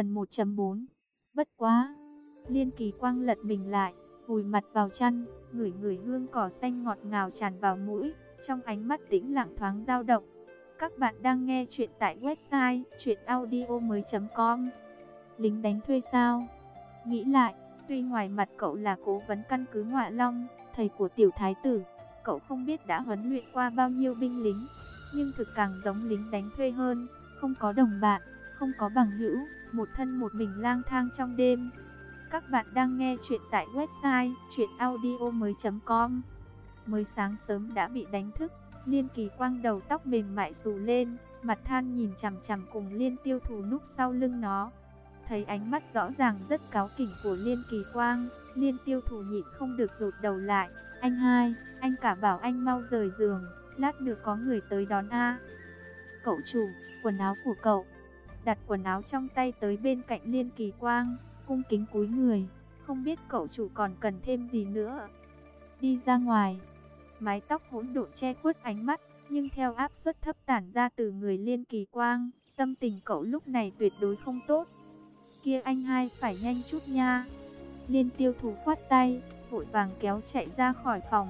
Phần 1.4 Bất quá! Liên kỳ quang lật mình lại, vùi mặt vào chăn, ngửi ngửi hương cỏ xanh ngọt ngào tràn vào mũi, trong ánh mắt tĩnh lặng thoáng dao động. Các bạn đang nghe chuyện tại website chuyenaudio.com Lính đánh thuê sao? Nghĩ lại, tuy ngoài mặt cậu là cố vấn căn cứ Ngoại Long, thầy của tiểu thái tử, cậu không biết đã huấn luyện qua bao nhiêu binh lính, nhưng thực càng giống lính đánh thuê hơn, không có đồng bạn, không có bằng hữu, một thân một mình lang thang trong đêm. Các bạn đang nghe chuyện tại website chuyenaudio.com Mới sáng sớm đã bị đánh thức, Liên Kỳ Quang đầu tóc mềm mại xù lên, mặt than nhìn chằm chằm cùng Liên Tiêu Thù núp sau lưng nó. Thấy ánh mắt rõ ràng rất cáo kỉnh của Liên Kỳ Quang, Liên Tiêu Thù nhịn không được rụt đầu lại. Anh hai, anh cả bảo anh mau rời giường, lát nữa có người tới đón A. Cậu chủ, quần áo của cậu. Đặt quần áo trong tay tới bên cạnh Liên Kỳ Quang, cung kính cúi người, không biết cậu chủ còn cần thêm gì nữa. Đi ra ngoài, mái tóc hỗn độn che khuất ánh mắt, nhưng theo áp suất thấp tản ra từ người Liên Kỳ Quang, tâm tình cậu lúc này tuyệt đối không tốt. Kia anh hai phải nhanh chút nha. Liên tiêu thủ khoát tay, vội vàng kéo chạy ra khỏi phòng.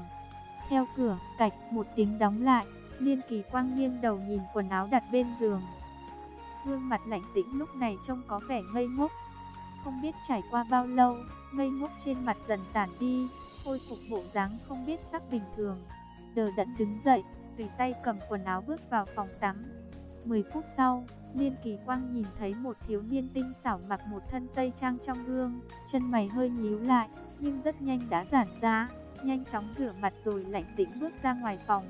Theo cửa, cạch một tiếng đóng lại, Liên Kỳ Quang nghiêng đầu nhìn quần áo đặt bên giường. Gương mặt lạnh tĩnh lúc này trông có vẻ ngây ngốc. Không biết trải qua bao lâu, ngây ngốc trên mặt dần tản đi, khôi phục bộ dáng không biết sắc bình thường. Đờ đẫn đứng dậy, tùy tay cầm quần áo bước vào phòng tắm. 10 phút sau, Liên Kỳ Quang nhìn thấy một thiếu niên tinh xảo mặc một thân tây trang trong gương, chân mày hơi nhíu lại, nhưng rất nhanh đã giãn ra, nhanh chóng rửa mặt rồi lạnh tĩnh bước ra ngoài phòng.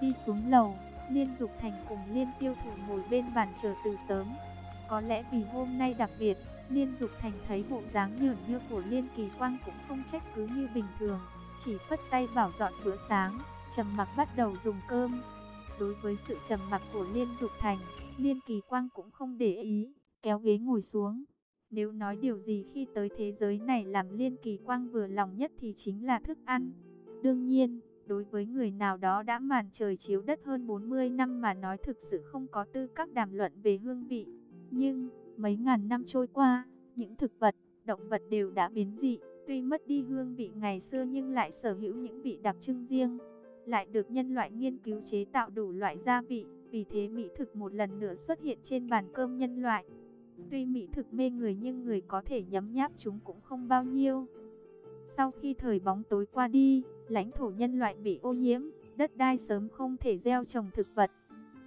Đi xuống lầu, Liên Dục Thành cùng Liên Tiêu Thủ ngồi bên bàn chờ từ sớm. Có lẽ vì hôm nay đặc biệt, Liên Dục Thành thấy bộ dáng nhởn như của Liên Kỳ Quang cũng không trách cứ như bình thường, chỉ phất tay bảo dọn bữa sáng, trầm mặc bắt đầu dùng cơm. Đối với sự trầm mặc của Liên Dục Thành, Liên Kỳ Quang cũng không để ý, kéo ghế ngồi xuống. Nếu nói điều gì khi tới thế giới này làm Liên Kỳ Quang vừa lòng nhất thì chính là thức ăn. Đương nhiên, đối với người nào đó đã màn trời chiếu đất hơn 40 năm mà nói thực sự không có tư cách đàm luận về hương vị. Nhưng, mấy ngàn năm trôi qua, những thực vật, động vật đều đã biến dị, tuy mất đi hương vị ngày xưa nhưng lại sở hữu những vị đặc trưng riêng, lại được nhân loại nghiên cứu chế tạo đủ loại gia vị, vì thế mỹ thực một lần nữa xuất hiện trên bàn cơm nhân loại. Tuy mỹ thực mê người nhưng người có thể nhấm nháp chúng cũng không bao nhiêu. Sau khi thời bóng tối qua đi, lãnh thổ nhân loại bị ô nhiễm, đất đai sớm không thể gieo trồng thực vật.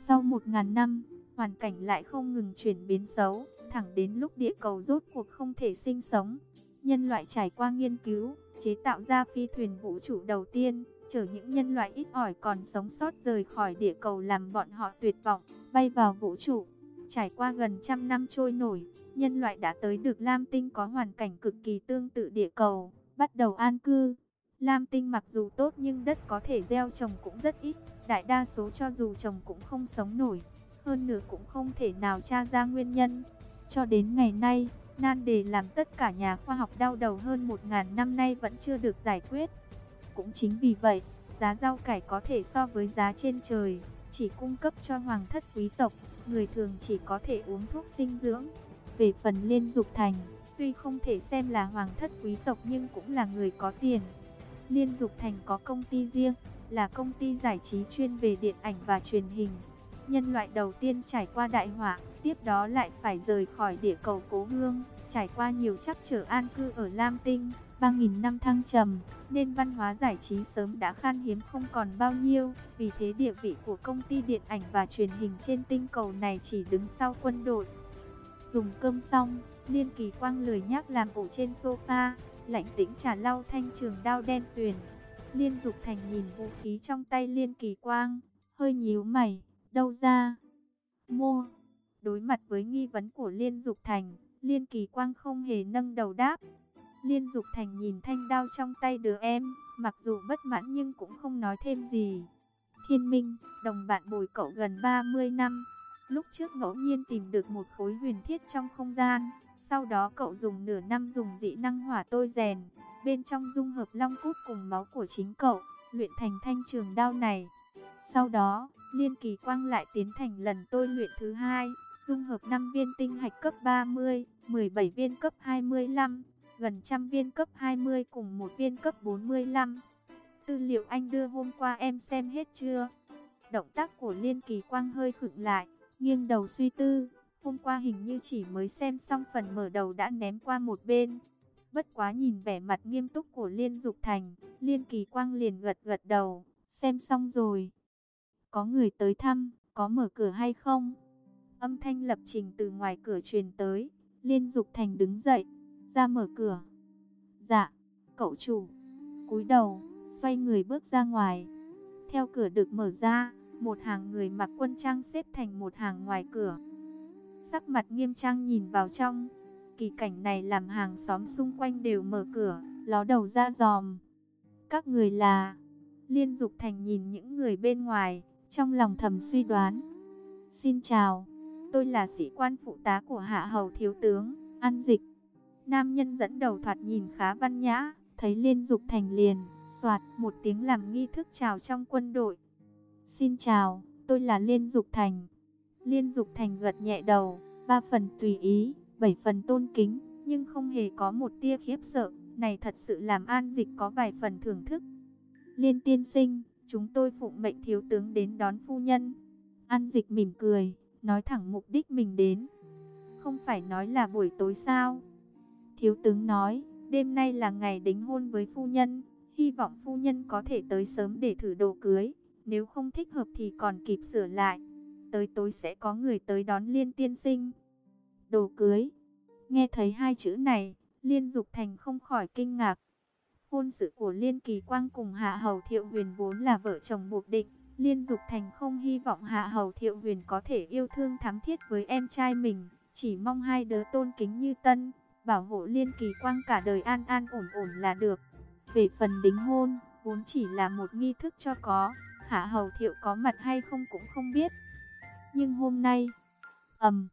Sau một ngàn năm, hoàn cảnh lại không ngừng chuyển biến xấu, thẳng đến lúc địa cầu rốt cuộc không thể sinh sống. Nhân loại trải qua nghiên cứu, chế tạo ra phi thuyền vũ trụ đầu tiên, chở những nhân loại ít ỏi còn sống sót rời khỏi địa cầu làm bọn họ tuyệt vọng, bay vào vũ trụ. Trải qua gần trăm năm trôi nổi, nhân loại đã tới được Lam Tinh có hoàn cảnh cực kỳ tương tự địa cầu, bắt đầu an cư. Lam Tinh mặc dù tốt nhưng đất có thể gieo trồng cũng rất ít, đại đa số cho dù trồng cũng không sống nổi, hơn nữa cũng không thể nào tra ra nguyên nhân. Cho đến ngày nay, nan đề làm tất cả nhà khoa học đau đầu hơn 1.000 năm nay vẫn chưa được giải quyết. Cũng chính vì vậy, giá rau cải có thể so với giá trên trời, chỉ cung cấp cho hoàng thất quý tộc, người thường chỉ có thể uống thuốc sinh dưỡng. Về phần Liên Dục Thành, tuy không thể xem là hoàng thất quý tộc nhưng cũng là người có tiền. Liên Dục Thành có công ty riêng, là công ty giải trí chuyên về điện ảnh và truyền hình. Nhân loại đầu tiên trải qua đại họa, tiếp đó lại phải rời khỏi địa cầu cố hương, trải qua nhiều trắc trở an cư ở Lam Tinh. 3.000 năm thăng trầm, nên văn hóa giải trí sớm đã khan hiếm không còn bao nhiêu. Vì thế địa vị của công ty điện ảnh và truyền hình trên tinh cầu này chỉ đứng sau quân đội. Dùng cơm xong, Liên Kỳ Quang lười nhác làm ổ trên sofa, lạnh tĩnh trả lau thanh trường đao đen tuyền. Liên Dục Thành nhìn vũ khí trong tay Liên Kỳ Quang, hơi nhíu mày, đâu ra? Mua. Đối mặt với nghi vấn của Liên Dục Thành, Liên Kỳ Quang không hề nâng đầu đáp. Liên Dục Thành nhìn thanh đao trong tay đứa em, mặc dù bất mãn nhưng cũng không nói thêm gì. Thiên Minh, đồng bạn bồi cậu gần 30 năm. Lúc trước ngẫu nhiên tìm được một khối huyền thiết trong không gian. Sau đó cậu dùng nửa năm dùng dị năng hỏa tôi rèn. Bên trong dung hợp long cút cùng máu của chính cậu, luyện thành thanh trường đao này. Sau đó, Liên Kỳ Quang lại tiến thành lần tôi luyện thứ hai, dung hợp 5 viên tinh hạch cấp 30, 17 viên cấp 25, gần trăm viên cấp 20 cùng một viên cấp 45. Tư liệu anh đưa hôm qua em xem hết chưa? Động tác của Liên Kỳ Quang hơi khựng lại, nghiêng đầu suy tư. Hôm qua hình như chỉ mới xem xong phần mở đầu đã ném qua một bên. Bất quá nhìn vẻ mặt nghiêm túc của Liên Dục Thành, Liên Kỳ Quang liền gật gật đầu, xem xong rồi. Có người tới thăm, có mở cửa hay không? Âm thanh lập trình từ ngoài cửa truyền tới, Liên Dục Thành đứng dậy, ra mở cửa. Dạ, cậu chủ. cúi đầu, xoay người bước ra ngoài. Theo cửa được mở ra, một hàng người mặc quân trang xếp thành một hàng ngoài cửa. Sắc mặt nghiêm trang nhìn vào trong. Kỳ cảnh này làm hàng xóm xung quanh đều mở cửa, ló đầu ra giòm. Các người là... Liên Dục Thành nhìn những người bên ngoài, trong lòng thầm suy đoán. Xin chào, tôi là sĩ quan phụ tá của Hạ Hầu Thiếu Tướng, An Dịch. Nam nhân dẫn đầu thoạt nhìn khá văn nhã, thấy Liên Dục Thành liền, soạt một tiếng làm nghi thức chào trong quân đội. Xin chào, tôi là Liên Dục Thành. Liên Dục Thành gật nhẹ đầu, ba phần tùy ý, bảy phần tôn kính, nhưng không hề có một tia khiếp sợ. Này thật sự làm an dịch có vài phần thưởng thức. Liên tiên sinh, chúng tôi phụng mệnh thiếu tướng đến đón phu nhân. An dịch mỉm cười, nói thẳng mục đích mình đến. Không phải nói là buổi tối sao? Thiếu tướng nói, đêm nay là ngày đính hôn với phu nhân. Hy vọng phu nhân có thể tới sớm để thử đồ cưới. Nếu không thích hợp thì còn kịp sửa lại. Tới tối sẽ có người tới đón liên tiên sinh. Đồ cưới. Nghe thấy hai chữ này, Liên Dục Thành không khỏi kinh ngạc. Hôn sự của Liên Kỳ Quang cùng Hạ Hầu Thiệu Huyền vốn là vợ chồng buộc định. Liên Dục Thành không hy vọng Hạ Hầu Thiệu Huyền có thể yêu thương thắm thiết với em trai mình. Chỉ mong hai đứa tôn kính như tân, bảo hộ Liên Kỳ Quang cả đời an an ổn ổn là được. Về phần đính hôn, vốn chỉ là một nghi thức cho có. Hạ Hầu Thiệu có mặt hay không cũng không biết. Nhưng hôm nay, ầm,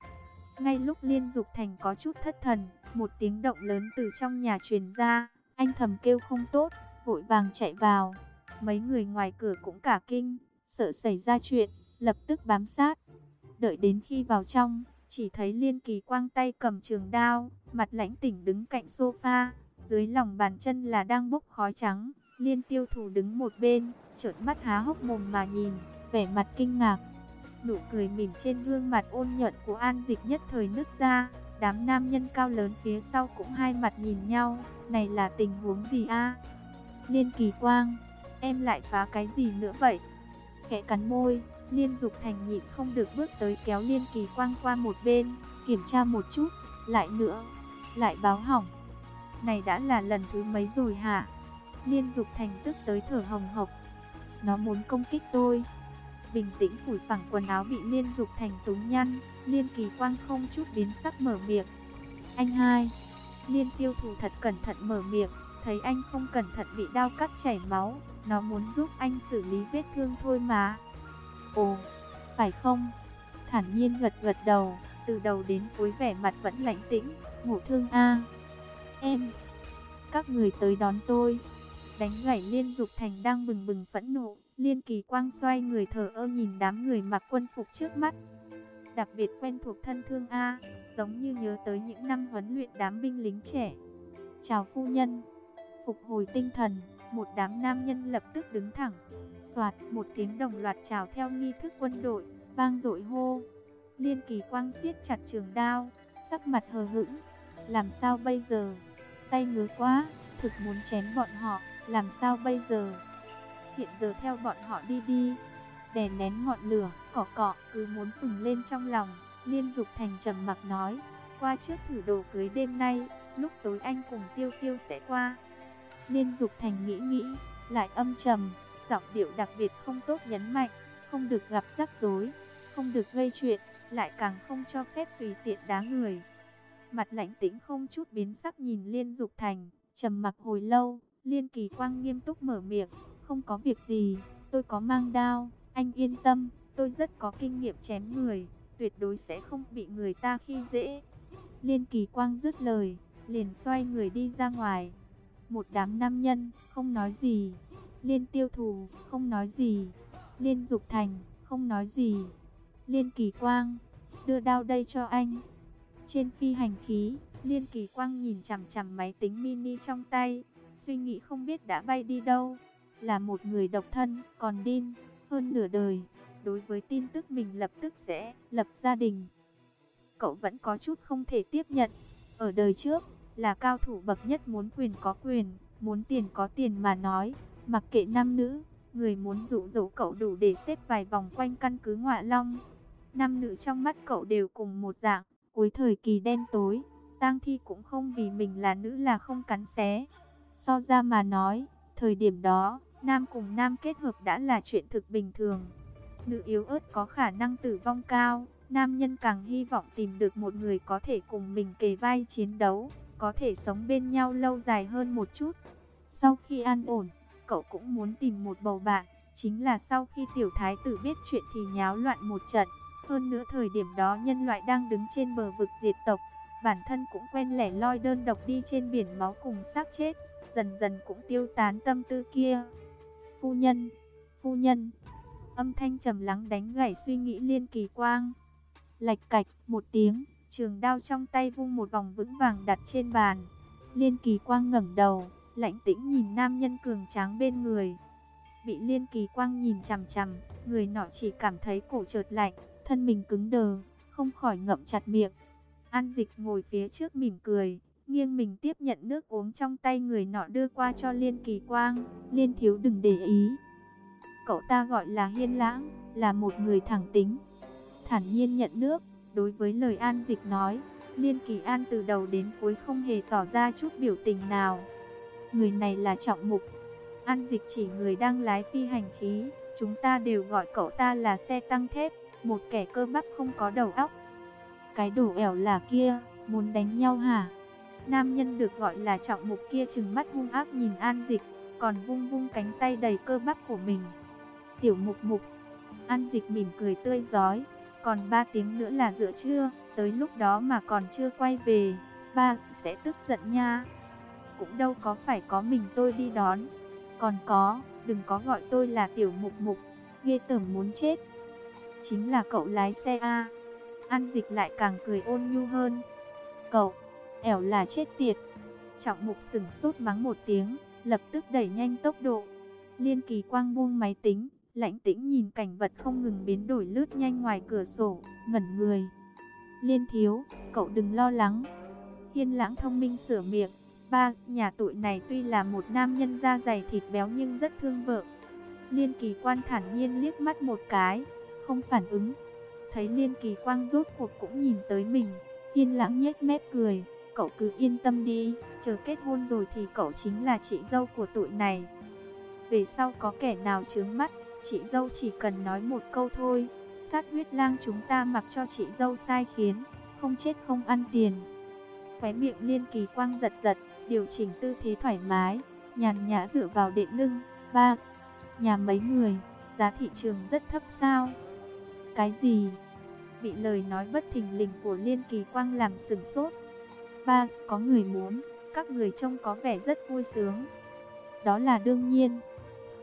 ngay lúc Liên Dục Thành có chút thất thần, một tiếng động lớn từ trong nhà truyền ra, anh thầm kêu không tốt, vội vàng chạy vào. Mấy người ngoài cửa cũng cả kinh, sợ xảy ra chuyện, lập tức bám sát. Đợi đến khi vào trong, chỉ thấy Liên Kỳ Quang tay cầm trường đao, mặt lãnh tỉnh đứng cạnh sofa, dưới lòng bàn chân là đang bốc khói trắng. Liên Tiêu Thủ đứng một bên, trợn mắt há hốc mồm mà nhìn, vẻ mặt kinh ngạc. Nụ cười mỉm trên gương mặt ôn nhuận của An Dịch nhất thời nứt ra, Đám nam nhân cao lớn phía sau cũng hai mặt nhìn nhau, này là tình huống gì a? Liên Kỳ Quang, em lại phá cái gì nữa vậy? Kẻ cắn môi, Liên Dục Thành nhịn không được bước tới kéo Liên Kỳ Quang qua một bên, kiểm tra một chút, lại nữa, lại báo hỏng. Này đã là lần thứ mấy rồi hả? Liên Dục Thành tức tới thở hồng hộc. Nó muốn công kích tôi. Bình tĩnh phủi phẳng quần áo bị Liên Dục Thành túng nhăn, Liên Kỳ Quang không chút biến sắc mở miệng. Anh hai, Liên tiêu thủ thật cẩn thận mở miệng, thấy anh không cẩn thận bị đau cắt chảy máu, nó muốn giúp anh xử lý vết thương thôi mà. Ồ, phải không? Thản nhiên gật gật đầu, từ đầu đến cuối vẻ mặt vẫn lạnh tĩnh, ngủ thương a. Em, các người tới đón tôi. Đánh gãy Liên Dục Thành đang bừng bừng phẫn nộ, Liên Kỳ Quang xoay người thở ơ nhìn đám người mặc quân phục trước mắt, đặc biệt quen thuộc thân thương A, giống như nhớ tới những năm huấn luyện đám binh lính trẻ. Chào phu nhân, phục hồi tinh thần, một đám nam nhân lập tức đứng thẳng, soạt một tiếng đồng loạt chào theo nghi thức quân đội, vang dội hô. Liên kỳ quang siết chặt trường đao, sắc mặt hờ hững, làm sao bây giờ, tay ngứa quá, thực muốn chém bọn họ, làm sao bây giờ, hiện giờ theo bọn họ đi đi đè nén ngọn lửa, cỏ cọ cứ muốn phừng lên trong lòng. Liên Dục Thành trầm mặc nói, qua trước thử đồ cưới đêm nay, lúc tối anh cùng Tiêu Tiêu sẽ qua. Liên Dục Thành nghĩ nghĩ, lại âm trầm, giọng điệu đặc biệt không tốt nhấn mạnh, không được gặp rắc rối, không được gây chuyện, lại càng không cho phép tùy tiện đá người. Mặt lãnh tĩnh không chút biến sắc nhìn Liên Dục Thành, trầm mặc hồi lâu, Liên Kỳ Quang nghiêm túc mở miệng, không có việc gì, tôi có mang đao. Anh yên tâm, tôi rất có kinh nghiệm chém người, tuyệt đối sẽ không bị người ta khi dễ. Liên kỳ quang dứt lời, liền xoay người đi ra ngoài. Một đám nam nhân, không nói gì. Liên tiêu thù, không nói gì. Liên dục thành, không nói gì. Liên kỳ quang, đưa đao đây cho anh. Trên phi hành khí, Liên Kỳ Quang nhìn chằm chằm máy tính mini trong tay, suy nghĩ không biết đã bay đi đâu. Là một người độc thân, còn điên, hơn nửa đời. Đối với tin tức mình lập tức sẽ lập gia đình. Cậu vẫn có chút không thể tiếp nhận. Ở đời trước, là cao thủ bậc nhất muốn quyền có quyền, muốn tiền có tiền mà nói, mặc kệ nam nữ, người muốn dụ dỗ cậu đủ để xếp vài vòng quanh căn cứ ngoại long. Nam nữ trong mắt cậu đều cùng một dạng, cuối thời kỳ đen tối, tang thi cũng không vì mình là nữ là không cắn xé. So ra mà nói, thời điểm đó, nam cùng nam kết hợp đã là chuyện thực bình thường. Nữ yếu ớt có khả năng tử vong cao, nam nhân càng hy vọng tìm được một người có thể cùng mình kề vai chiến đấu, có thể sống bên nhau lâu dài hơn một chút. Sau khi an ổn, cậu cũng muốn tìm một bầu bạn, chính là sau khi tiểu thái tử biết chuyện thì nháo loạn một trận. Hơn nữa thời điểm đó nhân loại đang đứng trên bờ vực diệt tộc, bản thân cũng quen lẻ loi đơn độc đi trên biển máu cùng xác chết, dần dần cũng tiêu tán tâm tư kia. Phu nhân, phu nhân, âm thanh trầm lắng đánh gãy suy nghĩ liên kỳ quang. Lạch cạch, một tiếng, trường đao trong tay vung một vòng vững vàng đặt trên bàn. Liên kỳ quang ngẩng đầu, lạnh tĩnh nhìn nam nhân cường tráng bên người. Bị liên kỳ quang nhìn chằm chằm, người nọ chỉ cảm thấy cổ chợt lạnh, thân mình cứng đờ, không khỏi ngậm chặt miệng. An dịch ngồi phía trước mỉm cười, nghiêng mình tiếp nhận nước uống trong tay người nọ đưa qua cho liên kỳ quang. Liên thiếu đừng để ý. Cậu ta gọi là hiên lãng, là một người thẳng tính. Thản nhiên nhận nước, đối với lời an dịch nói, liên kỳ an từ đầu đến cuối không hề tỏ ra chút biểu tình nào. Người này là trọng mục. An dịch chỉ người đang lái phi hành khí, chúng ta đều gọi cậu ta là xe tăng thép, một kẻ cơ bắp không có đầu óc. Cái đồ ẻo là kia, muốn đánh nhau hả? Nam nhân được gọi là trọng mục kia chừng mắt hung ác nhìn an dịch, còn vung vung cánh tay đầy cơ bắp của mình. Tiểu mục mục, an dịch mỉm cười tươi giói, còn 3 tiếng nữa là giữa trưa, tới lúc đó mà còn chưa quay về, ba sẽ tức giận nha. Cũng đâu có phải có mình tôi đi đón. Còn có, đừng có gọi tôi là tiểu mục mục, ghê tởm muốn chết. Chính là cậu lái xe A. An dịch lại càng cười ôn nhu hơn. Cậu, ẻo là chết tiệt. Trọng mục sừng sốt mắng một tiếng, lập tức đẩy nhanh tốc độ. Liên kỳ quang buông máy tính, lãnh tĩnh nhìn cảnh vật không ngừng biến đổi lướt nhanh ngoài cửa sổ, ngẩn người. Liên thiếu, cậu đừng lo lắng. Hiên lãng thông minh sửa miệng. Ba, nhà tụi này tuy là một nam nhân da dày thịt béo nhưng rất thương vợ. Liên kỳ quan thản nhiên liếc mắt một cái, không phản ứng. Thấy liên kỳ quang rốt cuộc cũng nhìn tới mình, hiên lãng nhếch mép cười. Cậu cứ yên tâm đi, chờ kết hôn rồi thì cậu chính là chị dâu của tụi này. Về sau có kẻ nào chướng mắt, chị dâu chỉ cần nói một câu thôi. Sát huyết lang chúng ta mặc cho chị dâu sai khiến, không chết không ăn tiền. Khóe miệng liên kỳ quang giật giật, điều chỉnh tư thế thoải mái, nhàn nhã dựa vào đệm lưng. Ba, nhà mấy người, giá thị trường rất thấp sao? Cái gì? Bị lời nói bất thình lình của liên kỳ quang làm sừng sốt. Ba, có người muốn, các người trông có vẻ rất vui sướng. Đó là đương nhiên.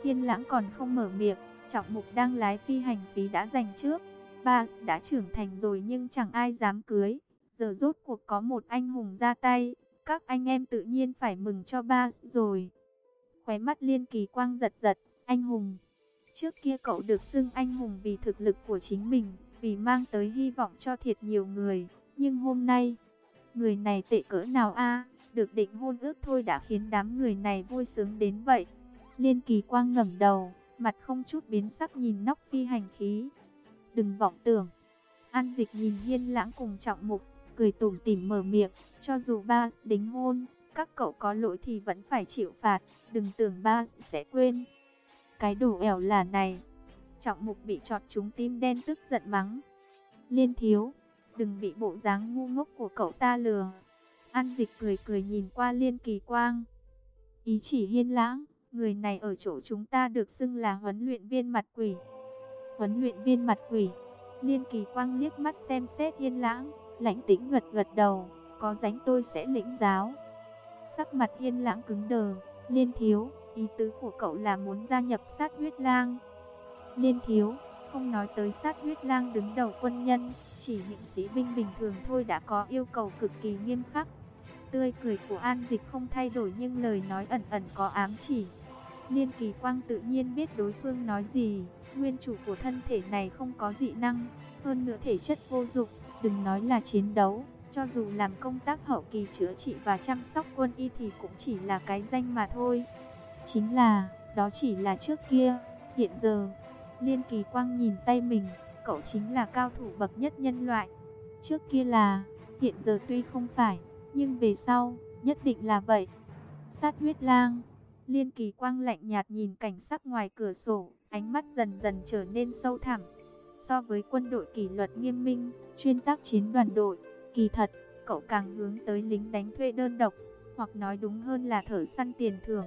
Thiên lãng còn không mở miệng, trọng mục đang lái phi hành phí đã dành trước. Ba đã trưởng thành rồi nhưng chẳng ai dám cưới. Giờ rốt cuộc có một anh hùng ra tay, các anh em tự nhiên phải mừng cho ba rồi. Khóe mắt liên kỳ quang giật giật, anh hùng. Trước kia cậu được xưng anh hùng vì thực lực của chính mình, vì mang tới hy vọng cho thiệt nhiều người. Nhưng hôm nay, người này tệ cỡ nào a được định hôn ước thôi đã khiến đám người này vui sướng đến vậy. Liên kỳ quang ngẩng đầu, mặt không chút biến sắc nhìn nóc phi hành khí. Đừng vọng tưởng. An dịch nhìn hiên lãng cùng trọng mục, cười tủm tỉm mở miệng, cho dù ba đính hôn, các cậu có lỗi thì vẫn phải chịu phạt, đừng tưởng ba sẽ quên. Cái đồ ẻo là này. Trọng mục bị trọt trúng tim đen tức giận mắng. Liên thiếu, đừng bị bộ dáng ngu ngốc của cậu ta lừa. An dịch cười cười nhìn qua liên kỳ quang. Ý chỉ hiên lãng, người này ở chỗ chúng ta được xưng là huấn luyện viên mặt quỷ. Huấn luyện viên mặt quỷ. Liên kỳ quang liếc mắt xem xét hiên lãng, lãnh tĩnh gật gật đầu, có dánh tôi sẽ lĩnh giáo. Sắc mặt hiên lãng cứng đờ, liên thiếu, ý tứ của cậu là muốn gia nhập sát huyết lang. Liên thiếu, không nói tới sát huyết lang đứng đầu quân nhân, chỉ những sĩ binh bình thường thôi đã có yêu cầu cực kỳ nghiêm khắc. Tươi cười của An Dịch không thay đổi nhưng lời nói ẩn ẩn có ám chỉ. Liên Kỳ Quang tự nhiên biết đối phương nói gì, nguyên chủ của thân thể này không có dị năng, hơn nữa thể chất vô dụng, đừng nói là chiến đấu, cho dù làm công tác hậu kỳ chữa trị và chăm sóc quân y thì cũng chỉ là cái danh mà thôi. Chính là, đó chỉ là trước kia, hiện giờ, Liên Kỳ Quang nhìn tay mình, cậu chính là cao thủ bậc nhất nhân loại. Trước kia là, hiện giờ tuy không phải, nhưng về sau, nhất định là vậy. Sát huyết lang, Liên Kỳ Quang lạnh nhạt nhìn cảnh sắc ngoài cửa sổ, ánh mắt dần dần trở nên sâu thẳm. So với quân đội kỷ luật nghiêm minh, chuyên tác chiến đoàn đội, kỳ thật, cậu càng hướng tới lính đánh thuê đơn độc, hoặc nói đúng hơn là thở săn tiền thưởng.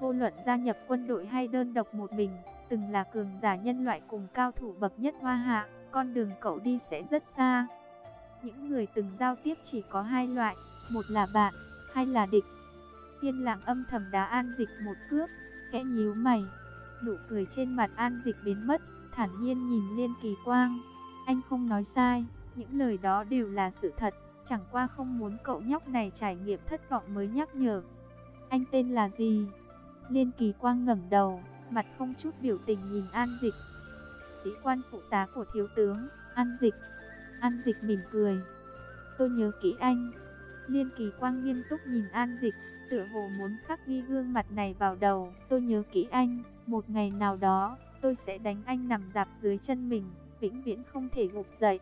Vô luận gia nhập quân đội hay đơn độc một mình, từng là cường giả nhân loại cùng cao thủ bậc nhất hoa hạ, con đường cậu đi sẽ rất xa. Những người từng giao tiếp chỉ có hai loại, một là bạn, hai là địch. Thiên lặng âm thầm đá an dịch một cước, khẽ nhíu mày. Nụ cười trên mặt an dịch biến mất, thản nhiên nhìn liên kỳ quang. Anh không nói sai, những lời đó đều là sự thật, chẳng qua không muốn cậu nhóc này trải nghiệm thất vọng mới nhắc nhở. Anh tên là gì? Liên kỳ quang ngẩng đầu, mặt không chút biểu tình nhìn An Dịch. Sĩ quan phụ tá của thiếu tướng, An Dịch. An Dịch mỉm cười. Tôi nhớ kỹ anh. Liên kỳ quang nghiêm túc nhìn An Dịch, tựa hồ muốn khắc ghi gương mặt này vào đầu. Tôi nhớ kỹ anh, một ngày nào đó, tôi sẽ đánh anh nằm dạp dưới chân mình, vĩnh viễn không thể gục dậy.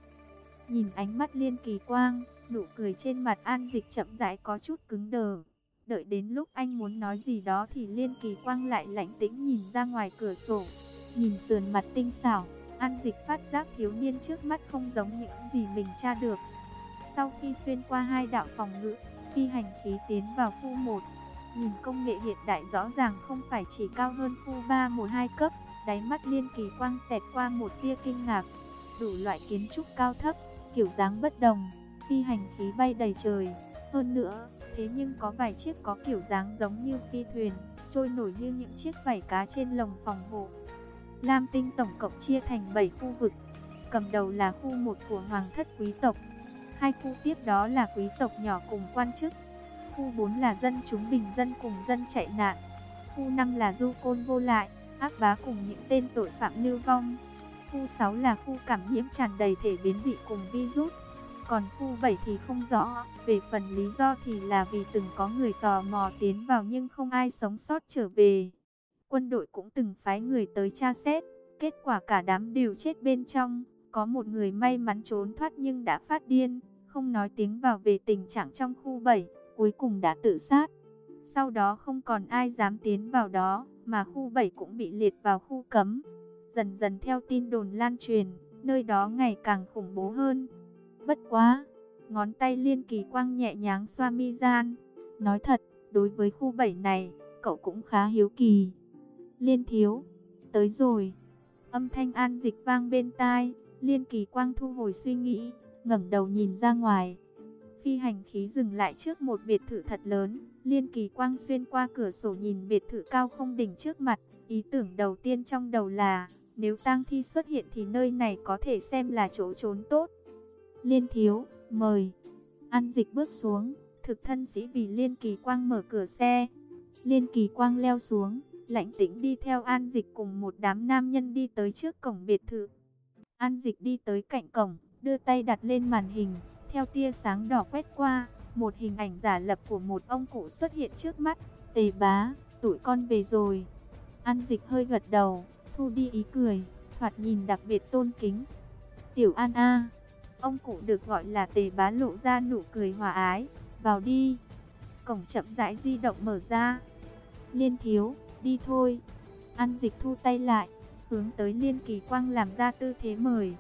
Nhìn ánh mắt liên kỳ quang, nụ cười trên mặt An Dịch chậm rãi có chút cứng đờ. Đợi đến lúc anh muốn nói gì đó thì Liên Kỳ Quang lại lạnh tĩnh nhìn ra ngoài cửa sổ. Nhìn sườn mặt tinh xảo, An Dịch phát giác thiếu niên trước mắt không giống những gì mình tra được. Sau khi xuyên qua hai đạo phòng ngự, phi hành khí tiến vào khu 1. Nhìn công nghệ hiện đại rõ ràng không phải chỉ cao hơn khu 3 1 2 cấp, đáy mắt Liên Kỳ Quang xẹt qua một tia kinh ngạc. Đủ loại kiến trúc cao thấp, kiểu dáng bất đồng, phi hành khí bay đầy trời. Hơn nữa, Thế nhưng có vài chiếc có kiểu dáng giống như phi thuyền, trôi nổi như những chiếc vảy cá trên lồng phòng hộ. Lam Tinh tổng cộng chia thành 7 khu vực, cầm đầu là khu 1 của hoàng thất quý tộc, hai khu tiếp đó là quý tộc nhỏ cùng quan chức, khu 4 là dân chúng bình dân cùng dân chạy nạn, khu 5 là du côn vô lại, ác bá cùng những tên tội phạm lưu vong, khu 6 là khu cảm nhiễm tràn đầy thể biến dị cùng virus, còn khu 7 thì không rõ, về phần lý do thì là vì từng có người tò mò tiến vào nhưng không ai sống sót trở về. Quân đội cũng từng phái người tới tra xét, kết quả cả đám đều chết bên trong, có một người may mắn trốn thoát nhưng đã phát điên, không nói tiếng vào về tình trạng trong khu 7, cuối cùng đã tự sát. Sau đó không còn ai dám tiến vào đó, mà khu 7 cũng bị liệt vào khu cấm. Dần dần theo tin đồn lan truyền, nơi đó ngày càng khủng bố hơn, Bất quá, ngón tay liên kỳ quang nhẹ nhàng xoa mi gian. Nói thật, đối với khu bảy này, cậu cũng khá hiếu kỳ. Liên thiếu, tới rồi. Âm thanh an dịch vang bên tai, liên kỳ quang thu hồi suy nghĩ, ngẩng đầu nhìn ra ngoài. Phi hành khí dừng lại trước một biệt thự thật lớn, liên kỳ quang xuyên qua cửa sổ nhìn biệt thự cao không đỉnh trước mặt. Ý tưởng đầu tiên trong đầu là, nếu tang thi xuất hiện thì nơi này có thể xem là chỗ trốn tốt. Liên thiếu, mời. An dịch bước xuống, thực thân sĩ vì Liên Kỳ Quang mở cửa xe. Liên Kỳ Quang leo xuống, lạnh tĩnh đi theo An dịch cùng một đám nam nhân đi tới trước cổng biệt thự. An dịch đi tới cạnh cổng, đưa tay đặt lên màn hình, theo tia sáng đỏ quét qua, một hình ảnh giả lập của một ông cụ xuất hiện trước mắt. Tề bá, tụi con về rồi. An dịch hơi gật đầu, thu đi ý cười, thoạt nhìn đặc biệt tôn kính. Tiểu An A, Ông cụ được gọi là tề bá lộ ra nụ cười hòa ái. Vào đi. Cổng chậm rãi di động mở ra. Liên thiếu, đi thôi. An dịch thu tay lại, hướng tới liên kỳ quang làm ra tư thế mời.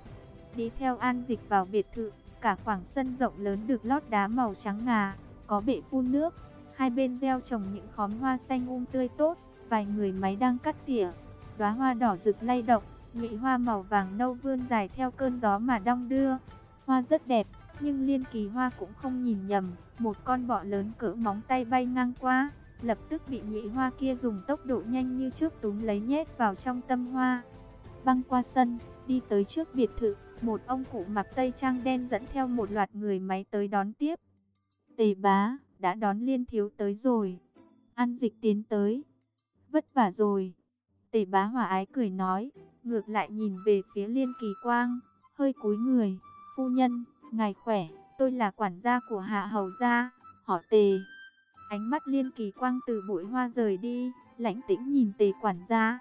Đi theo an dịch vào biệt thự, cả khoảng sân rộng lớn được lót đá màu trắng ngà, có bệ phun nước. Hai bên gieo trồng những khóm hoa xanh um tươi tốt, vài người máy đang cắt tỉa. Đóa hoa đỏ rực lay động, nhụy hoa màu vàng nâu vươn dài theo cơn gió mà đong đưa. Hoa rất đẹp, nhưng liên kỳ hoa cũng không nhìn nhầm, một con bọ lớn cỡ móng tay bay ngang qua, lập tức bị nhụy hoa kia dùng tốc độ nhanh như trước túm lấy nhét vào trong tâm hoa. Băng qua sân, Đi tới trước biệt thự, một ông cụ mặc tây trang đen dẫn theo một loạt người máy tới đón tiếp. Tề bá, đã đón liên thiếu tới rồi. An dịch tiến tới. Vất vả rồi. Tề bá hòa ái cười nói, ngược lại nhìn về phía liên kỳ quang, hơi cúi người. Phu nhân, ngài khỏe, tôi là quản gia của hạ hầu gia, họ tề. Ánh mắt liên kỳ quang từ bụi hoa rời đi, lãnh tĩnh nhìn tề quản gia.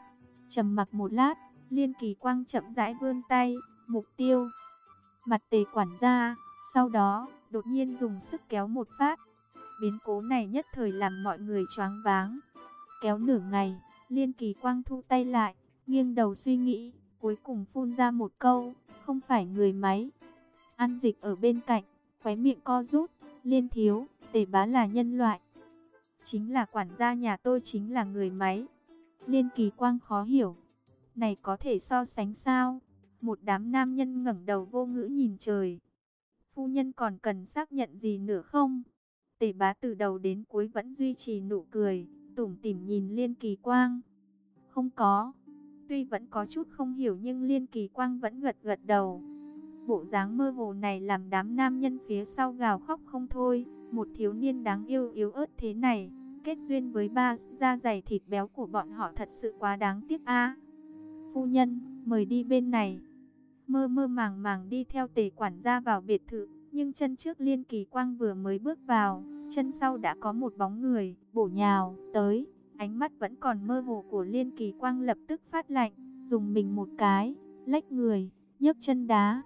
trầm mặc một lát, liên kỳ quang chậm rãi vươn tay, mục tiêu. Mặt tề quản gia, sau đó, đột nhiên dùng sức kéo một phát. Biến cố này nhất thời làm mọi người choáng váng. Kéo nửa ngày, liên kỳ quang thu tay lại, nghiêng đầu suy nghĩ, cuối cùng phun ra một câu, không phải người máy. An dịch ở bên cạnh, khóe miệng co rút, liên thiếu, tề bá là nhân loại. Chính là quản gia nhà tôi chính là người máy. Liên kỳ quang khó hiểu. Này có thể so sánh sao? Một đám nam nhân ngẩng đầu vô ngữ nhìn trời. Phu nhân còn cần xác nhận gì nữa không? Tề bá từ đầu đến cuối vẫn duy trì nụ cười, tủm tỉm nhìn Liên Kỳ Quang. Không có. Tuy vẫn có chút không hiểu nhưng Liên Kỳ Quang vẫn gật gật đầu. Bộ dáng mơ hồ này làm đám nam nhân phía sau gào khóc không thôi. Một thiếu niên đáng yêu yếu ớt thế này, kết duyên với ba da dày thịt béo của bọn họ thật sự quá đáng tiếc a. Phu nhân, mời đi bên này. Mơ mơ màng màng đi theo tề quản gia vào biệt thự, nhưng chân trước liên kỳ quang vừa mới bước vào, chân sau đã có một bóng người, bổ nhào, tới. Ánh mắt vẫn còn mơ hồ của liên kỳ quang lập tức phát lạnh, dùng mình một cái, lách người, nhấc chân đá,